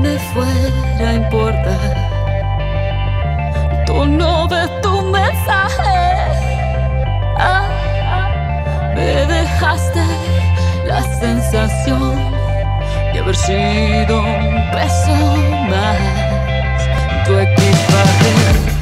me fuera a importar. Tú no ves tu mensaje. Ah, ah, me dejaste la sensación de haber sido un peso más. Tu equipaje